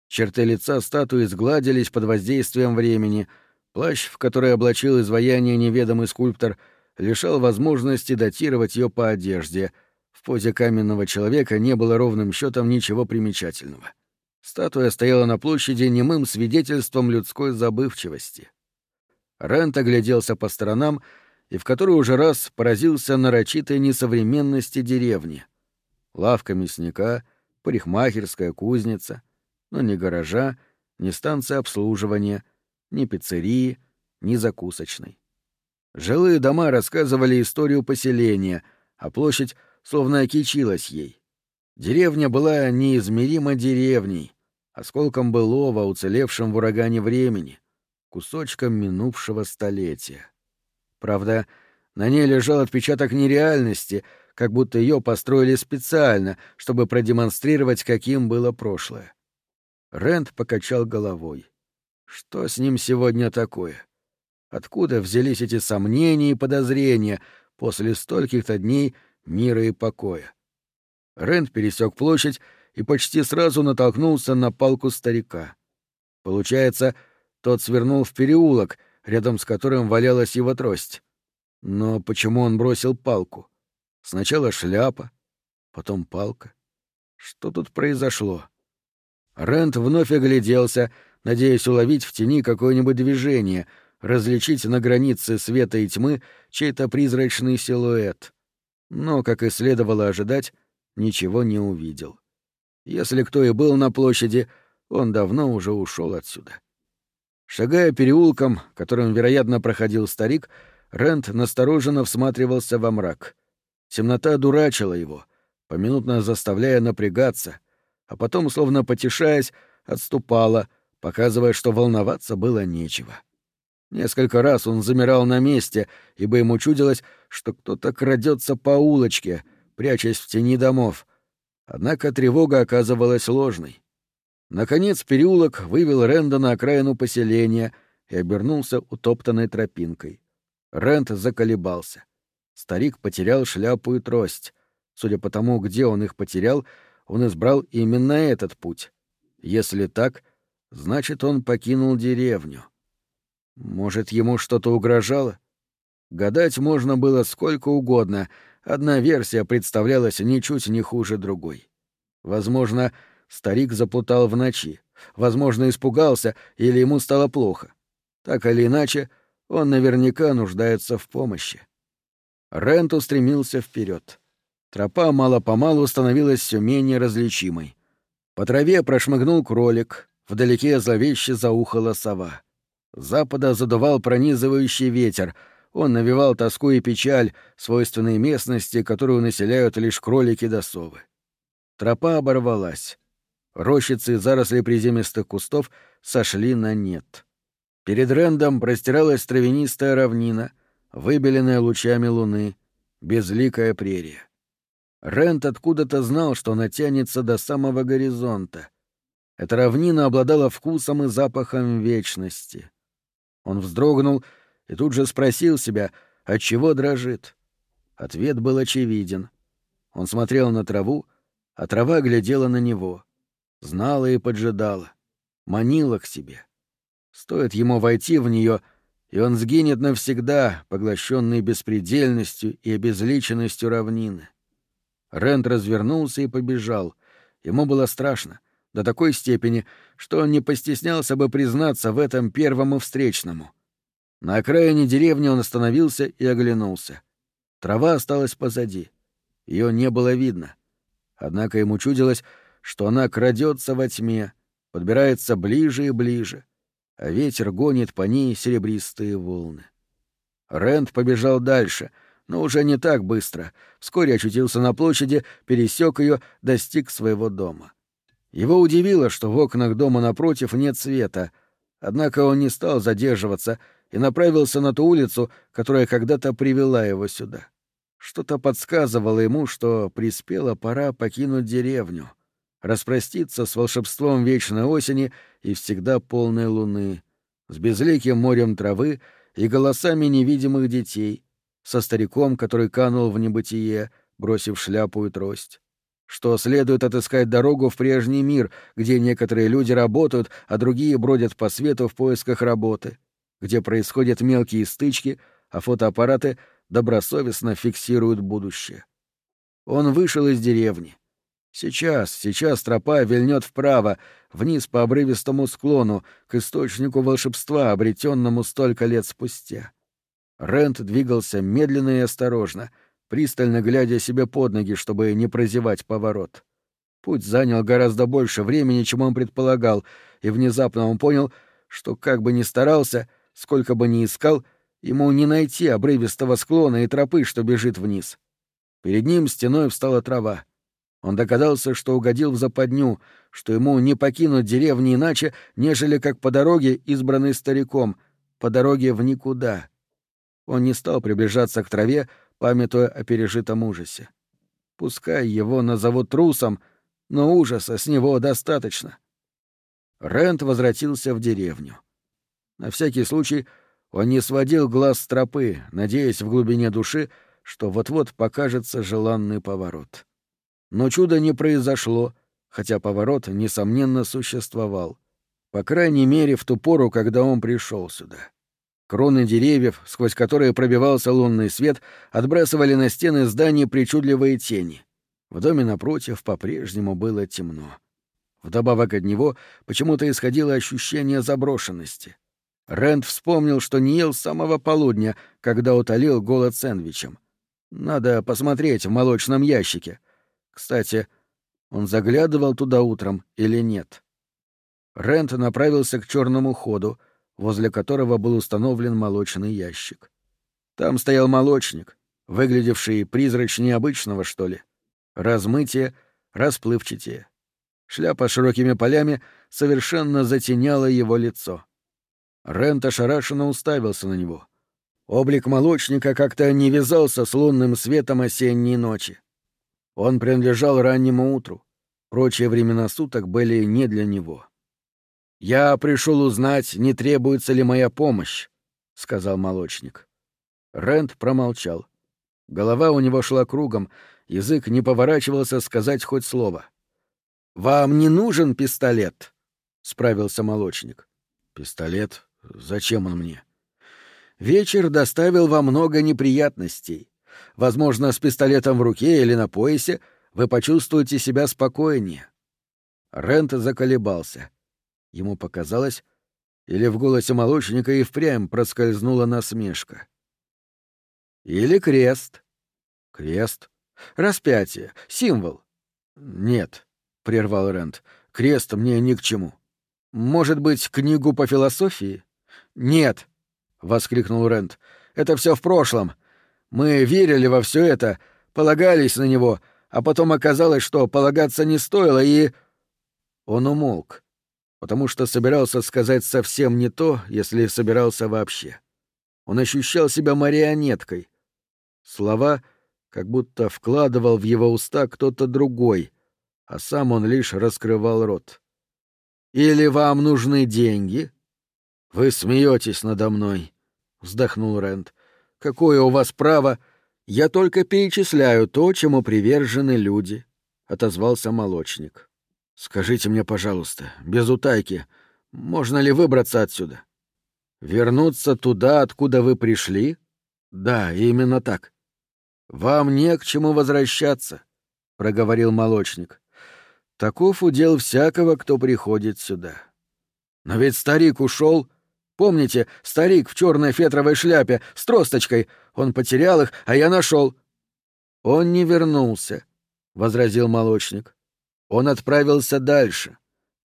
Черты лица статуи сгладились под воздействием времени, плащ, в который облачил изваяние неведомый скульптор, лишал возможности датировать ее по одежде. В позе каменного человека не было ровным счетом ничего примечательного. Статуя стояла на площади немым свидетельством людской забывчивости. Рент огляделся по сторонам — и в который уже раз поразился нарочитой несовременности деревни. Лавка мясника, парикмахерская кузница, но ни гаража, ни станции обслуживания, ни пиццерии, ни закусочной. Жилые дома рассказывали историю поселения, а площадь словно окичилась ей. Деревня была неизмеримо деревней, осколком былого, уцелевшим в урагане времени, кусочком минувшего столетия. Правда, на ней лежал отпечаток нереальности, как будто ее построили специально, чтобы продемонстрировать, каким было прошлое. Рент покачал головой. Что с ним сегодня такое? Откуда взялись эти сомнения и подозрения после стольких-то дней мира и покоя? Рент пересек площадь и почти сразу натолкнулся на палку старика. Получается, тот свернул в переулок — рядом с которым валялась его трость. Но почему он бросил палку? Сначала шляпа, потом палка. Что тут произошло? Рент вновь огляделся, надеясь уловить в тени какое-нибудь движение, различить на границе света и тьмы чей-то призрачный силуэт. Но, как и следовало ожидать, ничего не увидел. Если кто и был на площади, он давно уже ушел отсюда. Шагая переулком, которым, вероятно, проходил старик, Рент настороженно всматривался во мрак. Темнота дурачила его, поминутно заставляя напрягаться, а потом, словно потешаясь, отступала, показывая, что волноваться было нечего. Несколько раз он замирал на месте, ибо ему чудилось, что кто-то крадется по улочке, прячась в тени домов. Однако тревога оказывалась ложной. Наконец переулок вывел Ренда на окраину поселения и обернулся утоптанной тропинкой. Рэнд заколебался. Старик потерял шляпу и трость. Судя по тому, где он их потерял, он избрал именно этот путь. Если так, значит, он покинул деревню. Может, ему что-то угрожало? Гадать можно было сколько угодно, одна версия представлялась ничуть не хуже другой. Возможно, Старик заплутал в ночи. Возможно, испугался или ему стало плохо. Так или иначе, он наверняка нуждается в помощи. Рент устремился вперед. Тропа мало-помалу становилась все менее различимой. По траве прошмыгнул кролик, вдалеке зловеще заухала сова. С запада задувал пронизывающий ветер, он навевал тоску и печаль, свойственные местности, которую населяют лишь кролики да совы. Тропа оборвалась. Рощицы и заросли приземистых кустов сошли на нет. Перед Рэндом простиралась травянистая равнина, выбеленная лучами луны, безликая прерия. Рэнд откуда-то знал, что она тянется до самого горизонта. Эта равнина обладала вкусом и запахом вечности. Он вздрогнул и тут же спросил себя, от чего дрожит. Ответ был очевиден. Он смотрел на траву, а трава глядела на него — знала и поджидала, манила к себе. Стоит ему войти в нее, и он сгинет навсегда, поглощенный беспредельностью и обезличенностью равнины. Рент развернулся и побежал. Ему было страшно, до такой степени, что он не постеснялся бы признаться в этом первому встречному. На окраине деревни он остановился и оглянулся. Трава осталась позади. Ее не было видно. Однако ему чудилось, что она крадется во тьме, подбирается ближе и ближе, а ветер гонит по ней серебристые волны. Рент побежал дальше, но уже не так быстро. Вскоре очутился на площади, пересек ее, достиг своего дома. Его удивило, что в окнах дома напротив нет света, однако он не стал задерживаться и направился на ту улицу, которая когда-то привела его сюда. Что-то подсказывало ему, что приспела пора покинуть деревню, распроститься с волшебством вечной осени и всегда полной луны, с безликим морем травы и голосами невидимых детей, со стариком, который канул в небытие, бросив шляпу и трость что следует отыскать дорогу в прежний мир, где некоторые люди работают, а другие бродят по свету в поисках работы, где происходят мелкие стычки, а фотоаппараты добросовестно фиксируют будущее. Он вышел из деревни. Сейчас, сейчас тропа вильнет вправо, вниз по обрывистому склону, к источнику волшебства, обретенному столько лет спустя. Рент двигался медленно и осторожно — пристально глядя себе под ноги, чтобы не прозевать поворот. Путь занял гораздо больше времени, чем он предполагал, и внезапно он понял, что как бы ни старался, сколько бы ни искал, ему не найти обрывистого склона и тропы, что бежит вниз. Перед ним стеной встала трава. Он догадался, что угодил в западню, что ему не покинуть деревни иначе, нежели как по дороге, избранной стариком, по дороге в никуда. Он не стал приближаться к траве, памятуя о пережитом ужасе. Пускай его назовут трусом, но ужаса с него достаточно. Рент возвратился в деревню. На всякий случай он не сводил глаз с тропы, надеясь в глубине души, что вот-вот покажется желанный поворот. Но чудо не произошло, хотя поворот, несомненно, существовал. По крайней мере, в ту пору, когда он пришел сюда. Кроны деревьев, сквозь которые пробивался лунный свет, отбрасывали на стены зданий причудливые тени. В доме напротив по-прежнему было темно. Вдобавок от него почему-то исходило ощущение заброшенности. Рэнд вспомнил, что не ел с самого полудня, когда утолил голод сэндвичем. Надо посмотреть в молочном ящике. Кстати, он заглядывал туда утром или нет? Рэнд направился к черному ходу — возле которого был установлен молочный ящик. Там стоял молочник, выглядевший призрачнее обычного, что ли. Размытие, расплывчатее. Шляпа широкими полями совершенно затеняла его лицо. Рент ошарашенно уставился на него. Облик молочника как-то не вязался с лунным светом осенней ночи. Он принадлежал раннему утру. Прочие времена суток были не для него. «Я пришел узнать, не требуется ли моя помощь», — сказал молочник. Рент промолчал. Голова у него шла кругом, язык не поворачивался сказать хоть слово. «Вам не нужен пистолет?» — справился молочник. «Пистолет? Зачем он мне?» «Вечер доставил вам много неприятностей. Возможно, с пистолетом в руке или на поясе вы почувствуете себя спокойнее». Рент заколебался. Ему показалось, или в голосе молочника и впрямь проскользнула насмешка. Или крест. Крест. Распятие. Символ. Нет, — прервал Рент, — крест мне ни к чему. Может быть, книгу по философии? Нет, — воскликнул Рент, — это все в прошлом. Мы верили во все это, полагались на него, а потом оказалось, что полагаться не стоило, и... Он умолк потому что собирался сказать совсем не то, если собирался вообще. Он ощущал себя марионеткой. Слова как будто вкладывал в его уста кто-то другой, а сам он лишь раскрывал рот. «Или вам нужны деньги?» «Вы смеетесь надо мной», — вздохнул Рент. «Какое у вас право? Я только перечисляю то, чему привержены люди», — отозвался молочник. Скажите мне, пожалуйста, без утайки, можно ли выбраться отсюда? Вернуться туда, откуда вы пришли? Да, именно так. Вам не к чему возвращаться, проговорил молочник. Таков удел всякого, кто приходит сюда. Но ведь старик ушел, Помните, старик в черной фетровой шляпе с тросточкой? Он потерял их, а я нашел. Он не вернулся, возразил молочник. Он отправился дальше.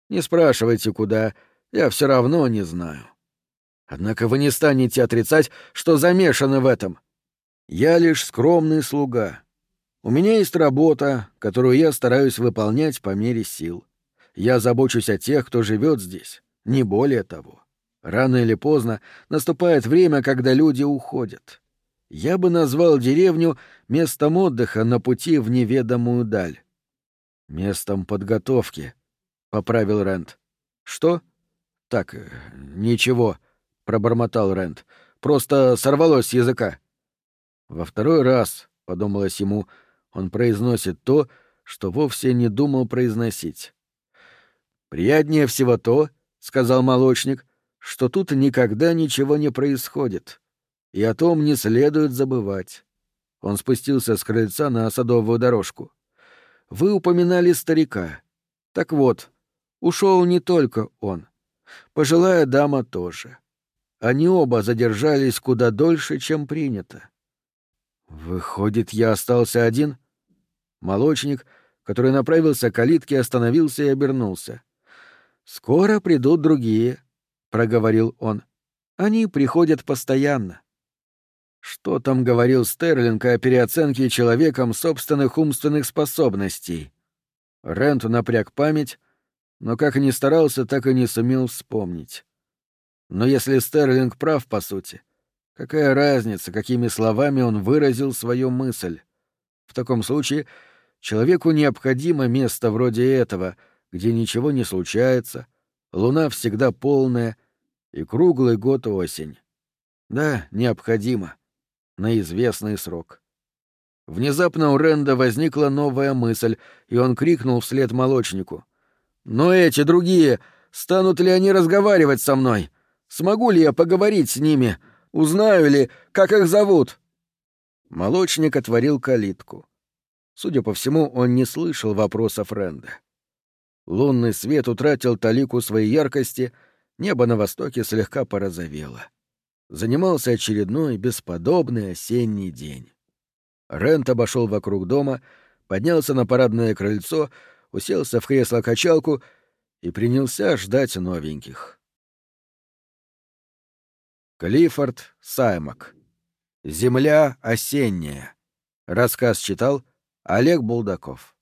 Не спрашивайте, куда, я все равно не знаю. Однако вы не станете отрицать, что замешаны в этом. Я лишь скромный слуга. У меня есть работа, которую я стараюсь выполнять по мере сил. Я забочусь о тех, кто живет здесь, не более того. Рано или поздно наступает время, когда люди уходят. Я бы назвал деревню местом отдыха на пути в неведомую даль. Местом подготовки, — поправил Рент. Что? Так, э, ничего, — пробормотал Рент. Просто сорвалось с языка. Во второй раз, — подумалось ему, — он произносит то, что вовсе не думал произносить. «Приятнее всего то, — сказал молочник, — что тут никогда ничего не происходит, и о том не следует забывать. Он спустился с крыльца на садовую дорожку. Вы упоминали старика. Так вот, ушел не только он. Пожилая дама тоже. Они оба задержались куда дольше, чем принято. Выходит, я остался один? Молочник, который направился к калитке, остановился и обернулся. Скоро придут другие, — проговорил он. «Они приходят постоянно». Что там говорил Стерлинг о переоценке человеком собственных умственных способностей? Рент напряг память, но как и не старался, так и не сумел вспомнить. Но если Стерлинг прав, по сути, какая разница, какими словами он выразил свою мысль? В таком случае человеку необходимо место вроде этого, где ничего не случается, луна всегда полная и круглый год осень. Да, необходимо. На известный срок. Внезапно у Ренда возникла новая мысль, и он крикнул вслед молочнику. «Но эти другие, станут ли они разговаривать со мной? Смогу ли я поговорить с ними? Узнаю ли, как их зовут?» Молочник отворил калитку. Судя по всему, он не слышал вопросов Ренда. Лунный свет утратил талику своей яркости, небо на востоке слегка порозовело. Занимался очередной бесподобный осенний день. Рент обошел вокруг дома, поднялся на парадное крыльцо, уселся в кресло-качалку и принялся ждать новеньких. Клиффорд Саймак. «Земля осенняя». Рассказ читал Олег Булдаков.